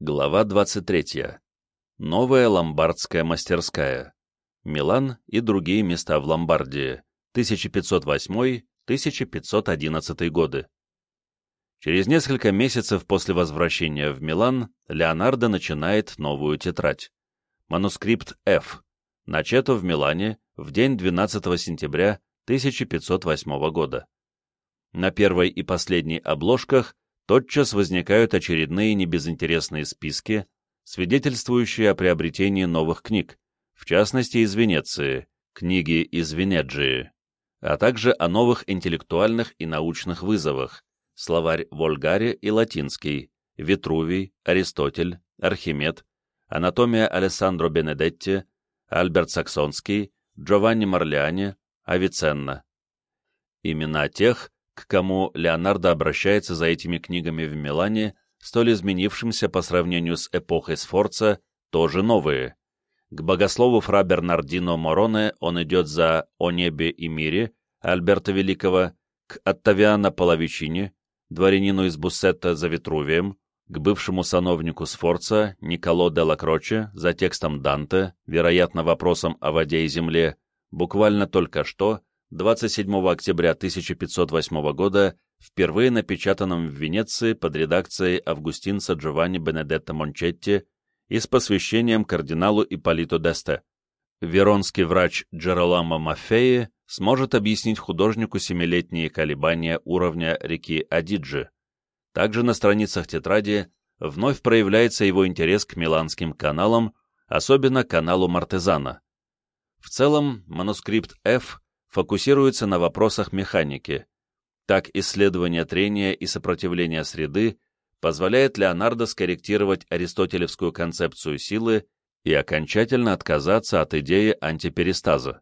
Глава 23. Новая ломбардская мастерская. Милан и другие места в Ломбардии. 1508-1511 годы. Через несколько месяцев после возвращения в Милан Леонардо начинает новую тетрадь. Манускрипт F. Начато в Милане в день 12 сентября 1508 года. На первой и последней обложках тотчас возникают очередные небезынтересные списки, свидетельствующие о приобретении новых книг, в частности из Венеции, книги из Венеджии, а также о новых интеллектуальных и научных вызовах, словарь Вольгаре и латинский, Витрувий, Аристотель, Архимед, анатомия Алессандро Бенедетти, Альберт Саксонский, Джованни Марлиани, Авиценна. Имена тех, к кому Леонардо обращается за этими книгами в Милане, столь изменившимся по сравнению с эпохой Сфорца, тоже новые. К богослову фра Бернардино Мороне он идет за «О небе и мире» Альберта Великого, к Оттавиано Половичини, дворянину из Буссетта за Витрувием, к бывшему сановнику Сфорца Николо де Лакроче за текстом Данте, вероятно, вопросом о воде и земле, буквально только что, 27 октября 1508 года, впервые напечатанном в Венеции под редакцией августинца Джованни Бенедетто Мончетти и с посвящением кардиналу Ипполиту Десте. Веронский врач Джероламо Маффеи сможет объяснить художнику семилетние колебания уровня реки Адиджи. Также на страницах тетради вновь проявляется его интерес к миланским каналам, особенно каналу Мартезана. В целом, манускрипт F фокусируется на вопросах механики. Так исследование трения и сопротивления среды позволяет Леонардо скорректировать аристотелевскую концепцию силы и окончательно отказаться от идеи антиперистаза.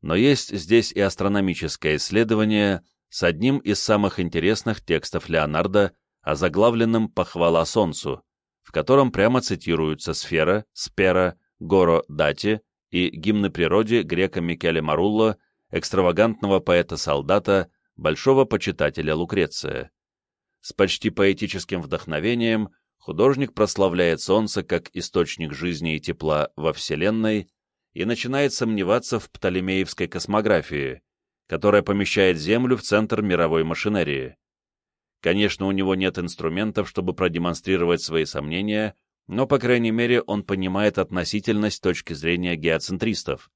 Но есть здесь и астрономическое исследование с одним из самых интересных текстов Леонардо, озаглавленным «Похвала Солнцу», в котором прямо цитируются сфера, спера, горо дати и гимны природе грека Микеле Марулло экстравагантного поэта-солдата, большого почитателя Лукреция. С почти поэтическим вдохновением художник прославляет Солнце как источник жизни и тепла во Вселенной и начинает сомневаться в птолемеевской космографии, которая помещает Землю в центр мировой машинерии. Конечно, у него нет инструментов, чтобы продемонстрировать свои сомнения, но, по крайней мере, он понимает относительность точки зрения геоцентристов.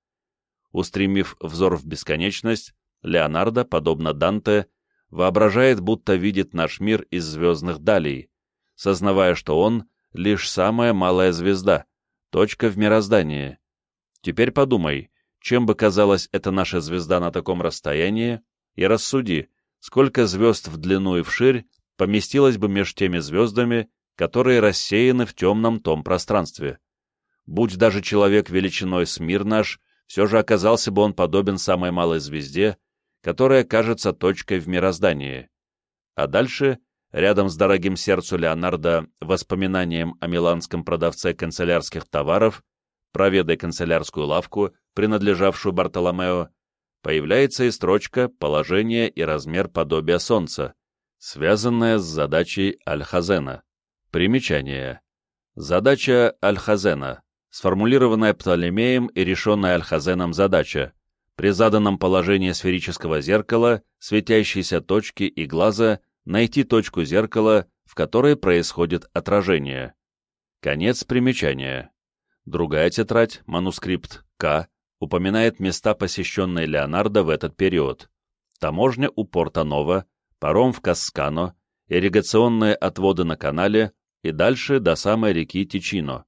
Устремив взор в бесконечность, Леонардо, подобно Данте, воображает, будто видит наш мир из звездных далей, сознавая, что он — лишь самая малая звезда, точка в мироздании. Теперь подумай, чем бы казалась эта наша звезда на таком расстоянии, и рассуди, сколько звезд в длину и вширь поместилось бы между теми звездами, которые рассеяны в темном том пространстве. Будь даже человек величиной с мир наш, все же оказался бы он подобен самой малой звезде, которая кажется точкой в мироздании. А дальше, рядом с дорогим сердцу Леонардо воспоминанием о миланском продавце канцелярских товаров, проведай канцелярскую лавку, принадлежавшую Бартоломео, появляется и строчка «Положение и размер подобия Солнца», связанная с задачей Альхазена. Примечание. Задача Альхазена сформулированная Птолемеем и решенная Альхазеном задача, при заданном положении сферического зеркала, светящейся точки и глаза, найти точку зеркала, в которой происходит отражение. Конец примечания. Другая тетрадь, манускрипт К, упоминает места, посещенные Леонардо в этот период. Таможня у Порто-Ново, паром в Каскано, ирригационные отводы на канале и дальше до самой реки Тичино.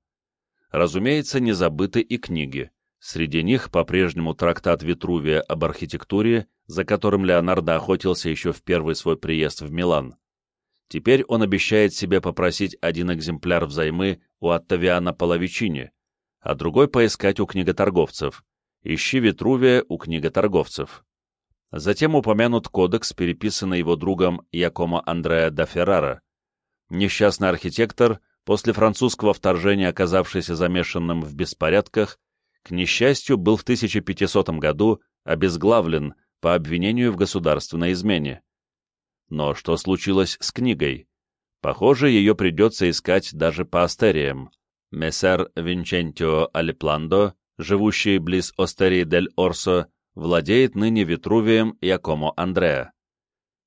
Разумеется, не забыты и книги. Среди них по-прежнему трактат Витрувия об архитектуре, за которым Леонардо охотился еще в первый свой приезд в Милан. Теперь он обещает себе попросить один экземпляр взаймы у Оттавиана Половичини, а другой поискать у книготорговцев. Ищи Витрувия у книготорговцев. Затем упомянут кодекс, переписанный его другом Якомо Андреа да Феррара. Несчастный архитектор после французского вторжения, оказавшийся замешанным в беспорядках, к несчастью, был в 1500 году обезглавлен по обвинению в государственной измене. Но что случилось с книгой? Похоже, ее придется искать даже по астериям. Мессер Винчентио Алипландо, живущий близ Остерии дель Орсо, владеет ныне Витрувием и Акомо Андреа.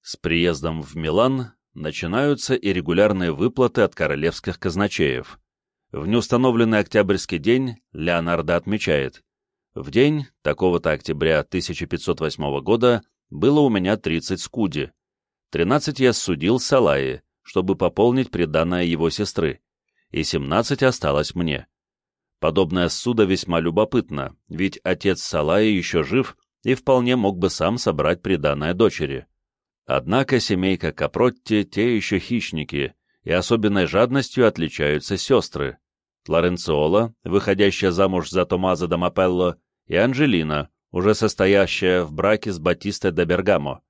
С приездом в Милан начинаются и регулярные выплаты от королевских казначеев. В неустановленный октябрьский день Леонардо отмечает, в день такого-то октября 1508 года было у меня 30 скуди. 13 я судил Салаи, чтобы пополнить приданное его сестры, и 17 осталось мне. Подобная ссуда весьма любопытна, ведь отец Салаи еще жив и вполне мог бы сам собрать приданное дочери. Однако семейка Капротти те еще хищники, и особенной жадностью отличаются сестры. Лоренциола, выходящая замуж за Томазо да Мапелло, и Анжелина, уже состоящая в браке с Батистой да Бергамо.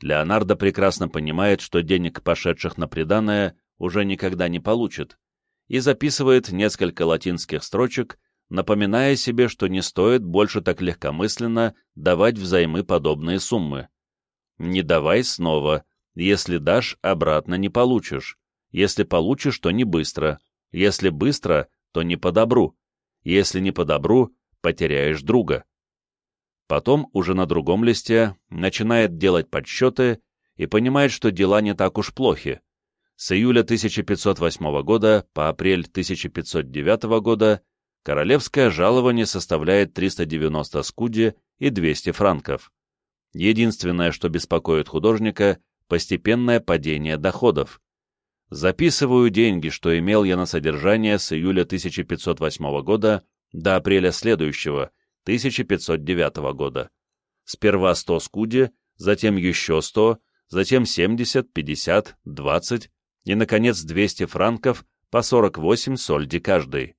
Леонардо прекрасно понимает, что денег, пошедших на приданое, уже никогда не получит, и записывает несколько латинских строчек, напоминая себе, что не стоит больше так легкомысленно давать взаймы подобные суммы. Не давай снова, если дашь, обратно не получишь, если получишь, то не быстро, если быстро, то не по добру, если не по добру, потеряешь друга. Потом, уже на другом листе, начинает делать подсчеты и понимает, что дела не так уж плохи. С июля 1508 года по апрель 1509 года королевское жалование составляет 390 скуди и 200 франков. Единственное, что беспокоит художника – постепенное падение доходов. Записываю деньги, что имел я на содержание с июля 1508 года до апреля следующего, 1509 года. Сперва 100 скуди, затем еще 100, затем 70, 50, 20 и, наконец, 200 франков по 48 сольди каждый.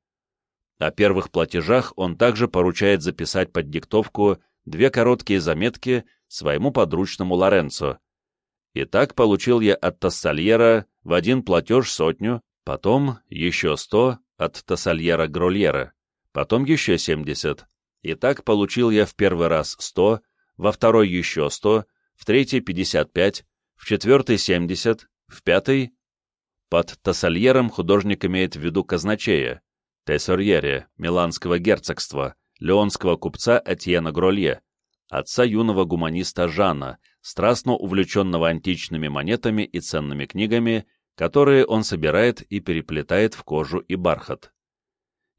О первых платежах он также поручает записать под диктовку две короткие заметки своему подручному Лоренцо. Итак, получил я от Тассальера в один платеж сотню, потом еще сто от Тассальера Грольера, потом еще семьдесят. Итак, получил я в первый раз сто, во второй еще сто, в третий пятьдесят пять, в четвертый семьдесят, в пятый... Под Тассальером художник имеет в виду казначея, Тессорьере, Миланского герцогства, леонского купца Этьена Гролье, отца юного гуманиста Жана, страстно увлеченного античными монетами и ценными книгами, которые он собирает и переплетает в кожу и бархат.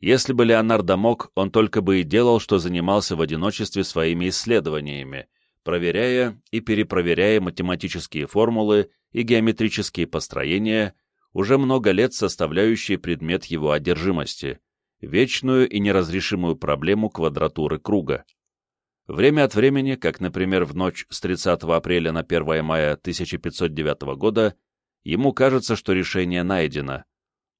Если бы Леонардо мог, он только бы и делал, что занимался в одиночестве своими исследованиями, проверяя и перепроверяя математические формулы и геометрические построения, уже много лет составляющие предмет его одержимости, вечную и неразрешимую проблему квадратуры круга. Время от времени, как, например, в ночь с 30 апреля на 1 мая 1509 года, ему кажется, что решение найдено.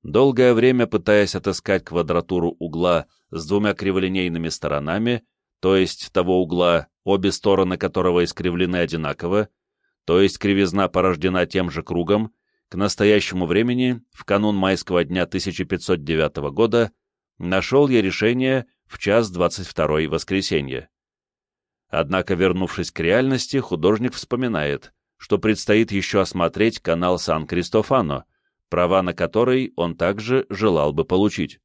Долгое время пытаясь отыскать квадратуру угла с двумя криволинейными сторонами, то есть того угла, обе стороны которого искривлены одинаково, то есть кривизна порождена тем же кругом, к настоящему времени, в канун майского дня 1509 года, нашел я решение в час 22 воскресенье. Однако, вернувшись к реальности, художник вспоминает, что предстоит еще осмотреть канал Сан-Кристофано, права на который он также желал бы получить.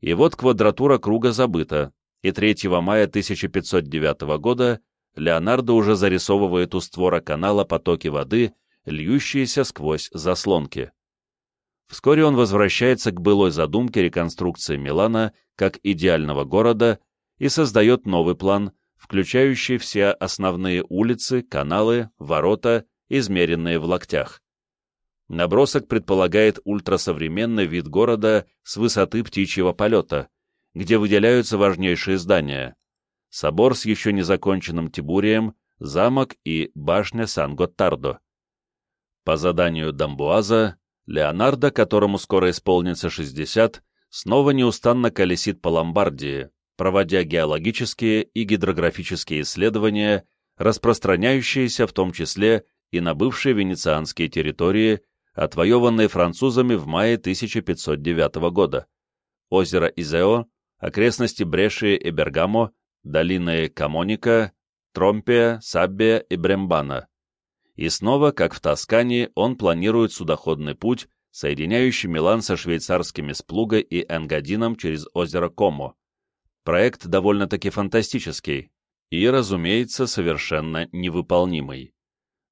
И вот квадратура круга забыта, и 3 мая 1509 года Леонардо уже зарисовывает у створа канала потоки воды, льющиеся сквозь заслонки. Вскоре он возвращается к былой задумке реконструкции Милана как идеального города и создает новый план – включающий все основные улицы, каналы, ворота, измеренные в локтях. Набросок предполагает ультрасовременный вид города с высоты птичьего полета, где выделяются важнейшие здания. Собор с еще не законченным Тибурием, замок и башня Сан-Готтардо. По заданию Дамбуаза, Леонардо, которому скоро исполнится 60, снова неустанно колесит по Ломбардии, проводя геологические и гидрографические исследования, распространяющиеся в том числе и на бывшие венецианские территории, отвоеванные французами в мае 1509 года, озеро Изео, окрестности Бреши и Бергамо, долины Камоника, Тромпия, Саббия и Брембана. И снова, как в Тоскане, он планирует судоходный путь, соединяющий Милан со швейцарскими Сплуга и Энгадином через озеро Комо. Проект довольно-таки фантастический и, разумеется, совершенно невыполнимый.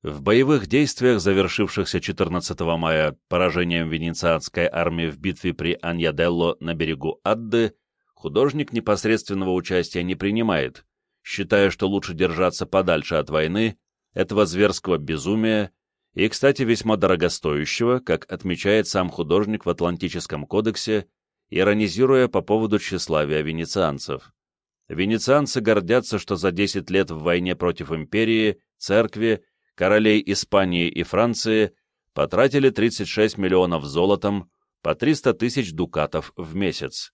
В боевых действиях, завершившихся 14 мая поражением венецианской армии в битве при Аньяделло на берегу Адды, художник непосредственного участия не принимает, считая, что лучше держаться подальше от войны, этого зверского безумия и, кстати, весьма дорогостоящего, как отмечает сам художник в Атлантическом кодексе, иронизируя по поводу тщеславия венецианцев. Венецианцы гордятся, что за 10 лет в войне против империи, церкви, королей Испании и Франции потратили 36 миллионов золотом, по 300 тысяч дукатов в месяц.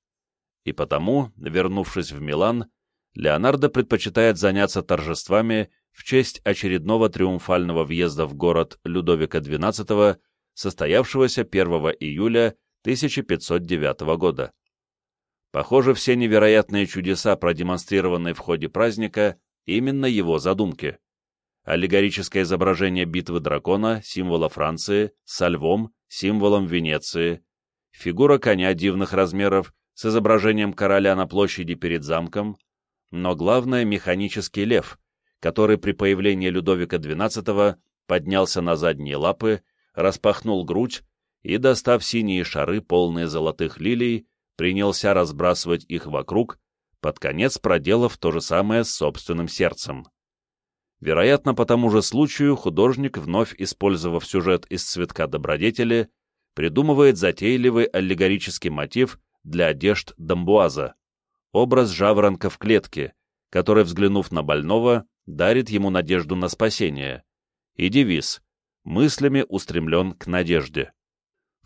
И потому, вернувшись в Милан, Леонардо предпочитает заняться торжествами в честь очередного триумфального въезда в город Людовика XII, состоявшегося 1 июля 1509 года. Похоже, все невероятные чудеса, продемонстрированные в ходе праздника, именно его задумки. Аллегорическое изображение битвы дракона, символа Франции, со львом, символом Венеции, фигура коня дивных размеров с изображением короля на площади перед замком, но главное — механический лев, который при появлении Людовика XII поднялся на задние лапы, распахнул грудь и, достав синие шары, полные золотых лилий, принялся разбрасывать их вокруг, под конец проделав то же самое с собственным сердцем. Вероятно, по тому же случаю художник, вновь использовав сюжет из «Цветка добродетели», придумывает затейливый аллегорический мотив для одежд Дамбуаза, образ жаворонка в клетке, который, взглянув на больного, дарит ему надежду на спасение, и девиз «мыслями устремлен к надежде».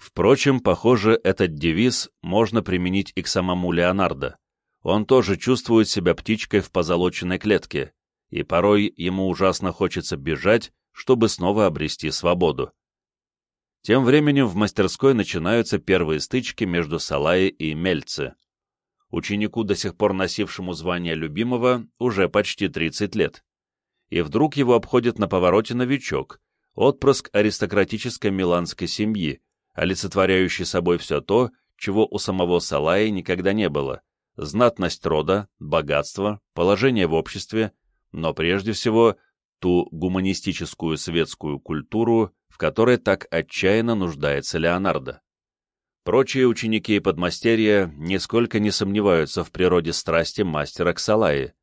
Впрочем, похоже, этот девиз можно применить и к самому Леонардо. Он тоже чувствует себя птичкой в позолоченной клетке, и порой ему ужасно хочется бежать, чтобы снова обрести свободу. Тем временем в мастерской начинаются первые стычки между Салаи и Мельце. Ученику, до сих пор носившему звание любимого, уже почти 30 лет. И вдруг его обходит на повороте новичок, отпрыск аристократической миланской семьи, олицетворяющий собой все то, чего у самого Салаи никогда не было — знатность рода, богатство, положение в обществе, но прежде всего ту гуманистическую светскую культуру, в которой так отчаянно нуждается Леонардо. Прочие ученики и подмастерья нисколько не сомневаются в природе страсти мастера Ксалаи.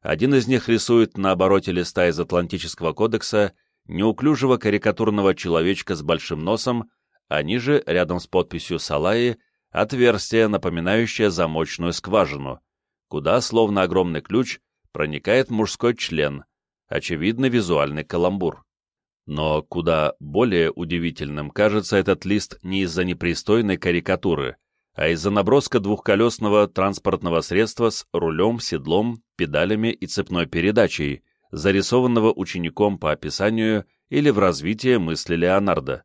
Один из них рисует на обороте листа из Атлантического кодекса неуклюжего карикатурного человечка с большим носом, а ниже, рядом с подписью Салаи, отверстие, напоминающее замочную скважину, куда, словно огромный ключ, проникает мужской член, очевидно визуальный каламбур. Но куда более удивительным кажется этот лист не из-за непристойной карикатуры, а из-за наброска двухколесного транспортного средства с рулем, седлом, педалями и цепной передачей, зарисованного учеником по описанию или в развитии мысли Леонардо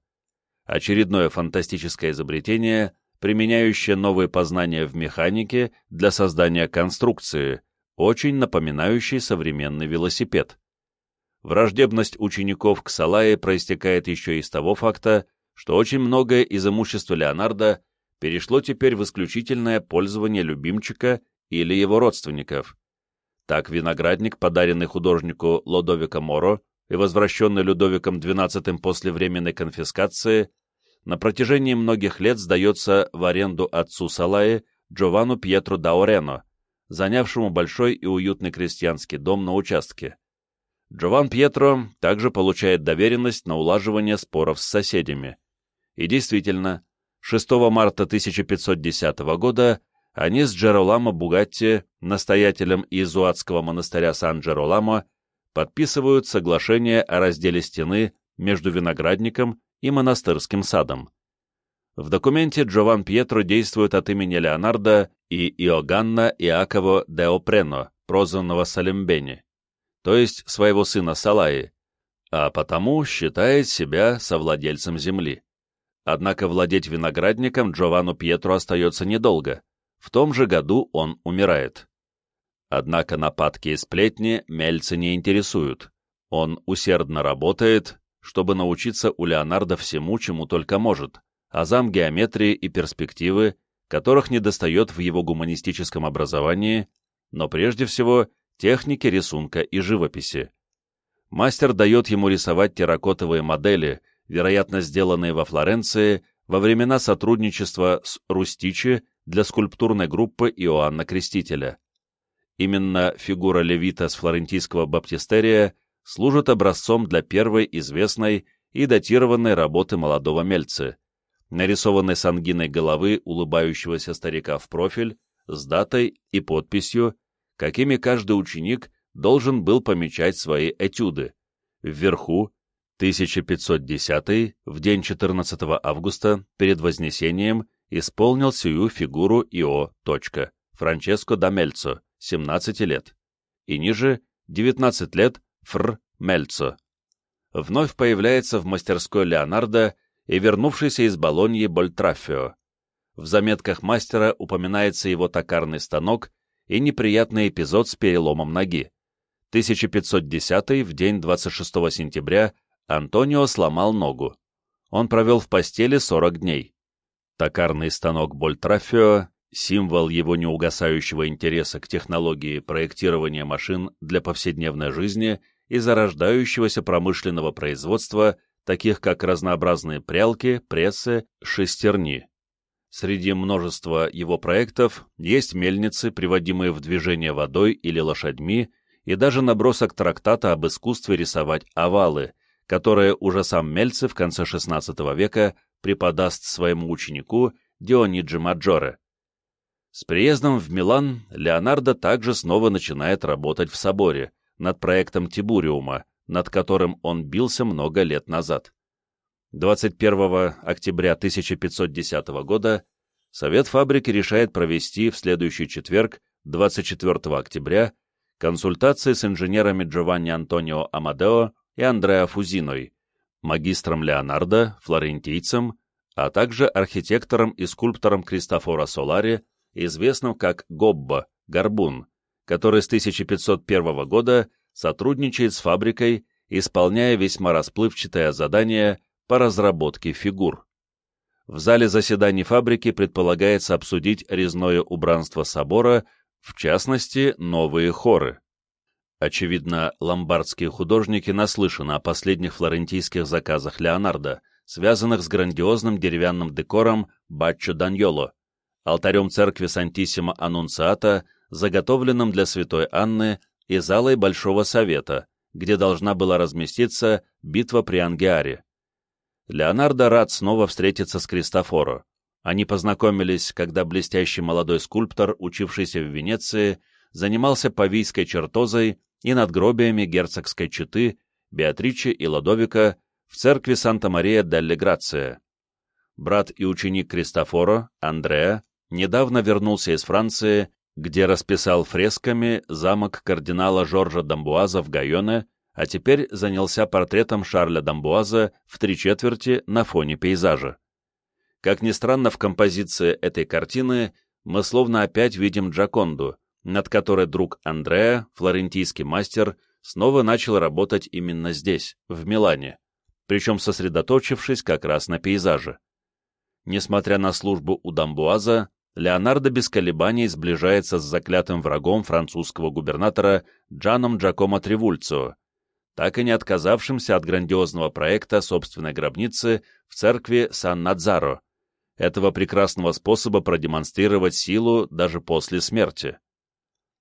очередное фантастическое изобретение, применяющее новые познания в механике для создания конструкции, очень напоминающей современный велосипед. Враждебность учеников к Салае проистекает еще из того факта, что очень многое из имущества Леонардо перешло теперь в исключительное пользование любимчика или его родственников. Так виноградник, подаренный художнику Лодовико Моро, и возвращенный Людовиком XII после временной конфискации, на протяжении многих лет сдается в аренду отцу Салаи Джованну Пьетро Даорено, занявшему большой и уютный крестьянский дом на участке. Джован Пьетро также получает доверенность на улаживание споров с соседями. И действительно, 6 марта 1510 года они с Джероламо Бугатти, настоятелем иезуатского монастыря Сан-Джероламо, подписывают соглашение о разделе стены между виноградником и монастырским садом. В документе Джован Пьетро действует от имени Леонардо и Иоганна Иаково де Опрено, прозванного Салембени, то есть своего сына Салаи, а потому считает себя совладельцем земли. Однако владеть виноградником Джованну Пьетро остается недолго. В том же году он умирает. Однако нападки и сплетни Мельца не интересуют. Он усердно работает, чтобы научиться у Леонардо всему, чему только может, азам геометрии и перспективы, которых недостает в его гуманистическом образовании, но прежде всего технике рисунка и живописи. Мастер дает ему рисовать терракотовые модели, вероятно, сделанные во Флоренции во времена сотрудничества с Рустичи для скульптурной группы Иоанна Крестителя. Именно фигура левита с флорентийского баптистерия служит образцом для первой известной и датированной работы молодого мельцы, нарисованной с ангиной головы улыбающегося старика в профиль, с датой и подписью, какими каждый ученик должен был помечать свои этюды. Вверху 1510 в день 14 августа перед Вознесением исполнил сию фигуру Ио. Франческо да Мельцо, 17 лет, и ниже 19 лет Фр. Мельцо. Вновь появляется в мастерской Леонардо и вернувшийся из Болоньи Больтрафио. В заметках мастера упоминается его токарный станок и неприятный эпизод с переломом ноги. 1510 в день 26 сентября Антонио сломал ногу. Он провел в постели 40 дней. Токарный станок Больтрафио — символ его неугасающего интереса к технологии проектирования машин для повседневной жизни и зарождающегося промышленного производства, таких как разнообразные прялки, прессы, шестерни. Среди множества его проектов есть мельницы, приводимые в движение водой или лошадьми, и даже набросок трактата об искусстве рисовать овалы, которое уже сам Мельце в конце XVI века преподаст своему ученику Диониджи Маджоре. С приездом в Милан Леонардо также снова начинает работать в соборе над проектом Тибуриума, над которым он бился много лет назад. 21 октября 1510 года Совет фабрики решает провести в следующий четверг, 24 октября, консультации с инженерами Джованни Антонио Амадео и Андреа Фузиной, магистром Леонардо, флорентийцем, а также архитектором и скульптором Кристофора Солари, известным как Гоббо, Горбун, который с 1501 года сотрудничает с фабрикой, исполняя весьма расплывчатое задание по разработке фигур. В зале заседаний фабрики предполагается обсудить резное убранство собора, в частности, новые хоры. Очевидно, ломбардские художники наслышаны о последних флорентийских заказах Леонардо, связанных с грандиозным деревянным декором Баччо Даньоло, алтарем церкви Сантиссимо Аннунциата, заготовленным для святой Анны и залой Большого Совета, где должна была разместиться битва при Ангиаре. Леонардо рад снова встретиться с Кристофоро. Они познакомились, когда блестящий молодой скульптор, учившийся в Венеции, занимался павийской чертозой и надгробиями герцогской четы Беатричи и Ладовика в церкви Санта-Мария делле Грация. Брат и ученик Кристофоро, Андреа, недавно вернулся из Франции, где расписал фресками замок кардинала Жоржа Дамбуаза в Гайоне, а теперь занялся портретом Шарля Дамбуаза в три четверти на фоне пейзажа. Как ни странно, в композиции этой картины мы словно опять видим Джаконду, над которой друг Андреа, флорентийский мастер, снова начал работать именно здесь, в Милане, причем сосредоточившись как раз на пейзаже. Несмотря на службу у Дамбуаза, Леонардо без колебаний сближается с заклятым врагом французского губернатора Джаном Джакомо Тревульцио, так и не отказавшимся от грандиозного проекта собственной гробницы в церкви Сан-Надзаро, этого прекрасного способа продемонстрировать силу даже после смерти.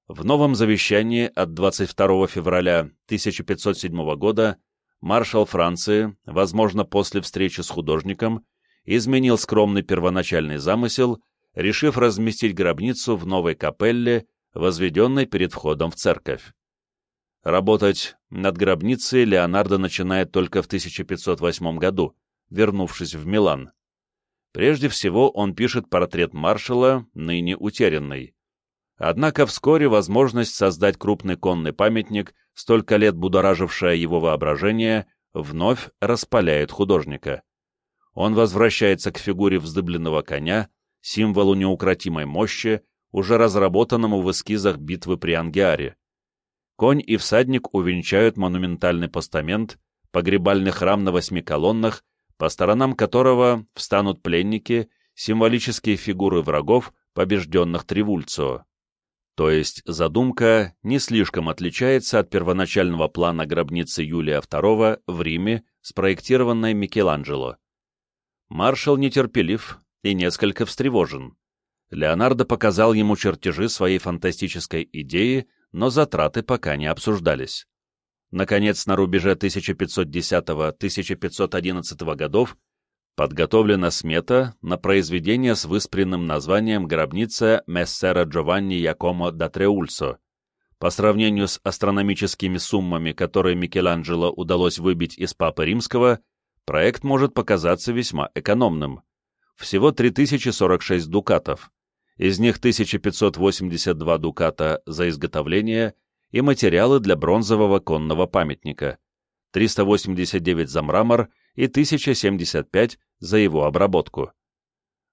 В новом завещании от 22 февраля 1507 года маршал Франции, возможно, после встречи с художником, изменил скромный первоначальный замысел, решив разместить гробницу в новой капелле, возведенной перед входом в церковь. Работать над гробницей Леонардо начинает только в 1508 году, вернувшись в Милан. Прежде всего он пишет портрет маршала, ныне утерянный. Однако вскоре возможность создать крупный конный памятник, столько лет будоражившая его воображение, вновь распаляет художника. Он возвращается к фигуре вздыбленного коня, символу неукротимой мощи, уже разработанному в эскизах битвы при Ангиаре. Конь и всадник увенчают монументальный постамент, погребальный храм на восьми колоннах, по сторонам которого встанут пленники, символические фигуры врагов, побежденных Тривульцио. То есть задумка не слишком отличается от первоначального плана гробницы Юлия II в Риме, спроектированной Микеланджело. Маршал нетерпелив и несколько встревожен. Леонардо показал ему чертежи своей фантастической идеи, но затраты пока не обсуждались. Наконец, на рубеже 1510-1511 годов подготовлена смета на произведение с выспренным названием «Гробница Мессера Джованни Якомо да Треульсо». По сравнению с астрономическими суммами, которые Микеланджело удалось выбить из Папы Римского, проект может показаться весьма экономным. Всего 3046 дукатов, из них 1582 дуката за изготовление и материалы для бронзового конного памятника, 389 за мрамор и 1075 за его обработку.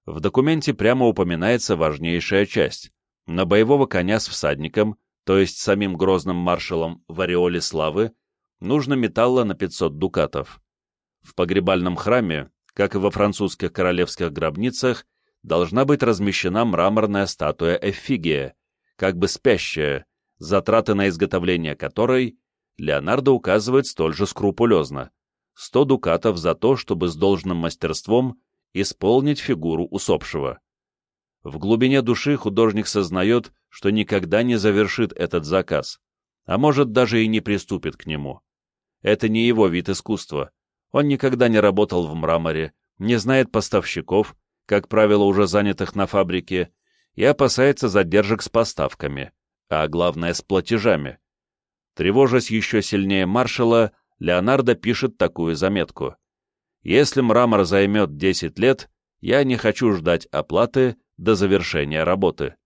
В документе прямо упоминается важнейшая часть. На боевого коня с всадником, то есть самим грозным маршалом в ореоле славы, нужно металла на 500 дукатов. В погребальном храме, как и во французских королевских гробницах, должна быть размещена мраморная статуя Эфигия, как бы спящая, затраты на изготовление которой Леонардо указывает столь же скрупулезно. 100 дукатов за то, чтобы с должным мастерством исполнить фигуру усопшего. В глубине души художник сознает, что никогда не завершит этот заказ, а может даже и не приступит к нему. Это не его вид искусства. Он никогда не работал в мраморе, не знает поставщиков, как правило, уже занятых на фабрике, и опасается задержек с поставками, а главное с платежами. Тревожась еще сильнее маршала, Леонардо пишет такую заметку. «Если мрамор займет 10 лет, я не хочу ждать оплаты до завершения работы».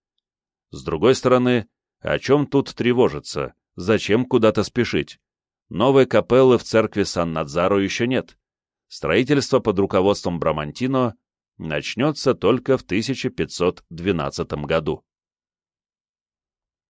С другой стороны, о чем тут тревожиться? Зачем куда-то спешить? Новой капеллы в церкви Сан-Надзаро еще нет. Строительство под руководством Брамантино начнется только в 1512 году.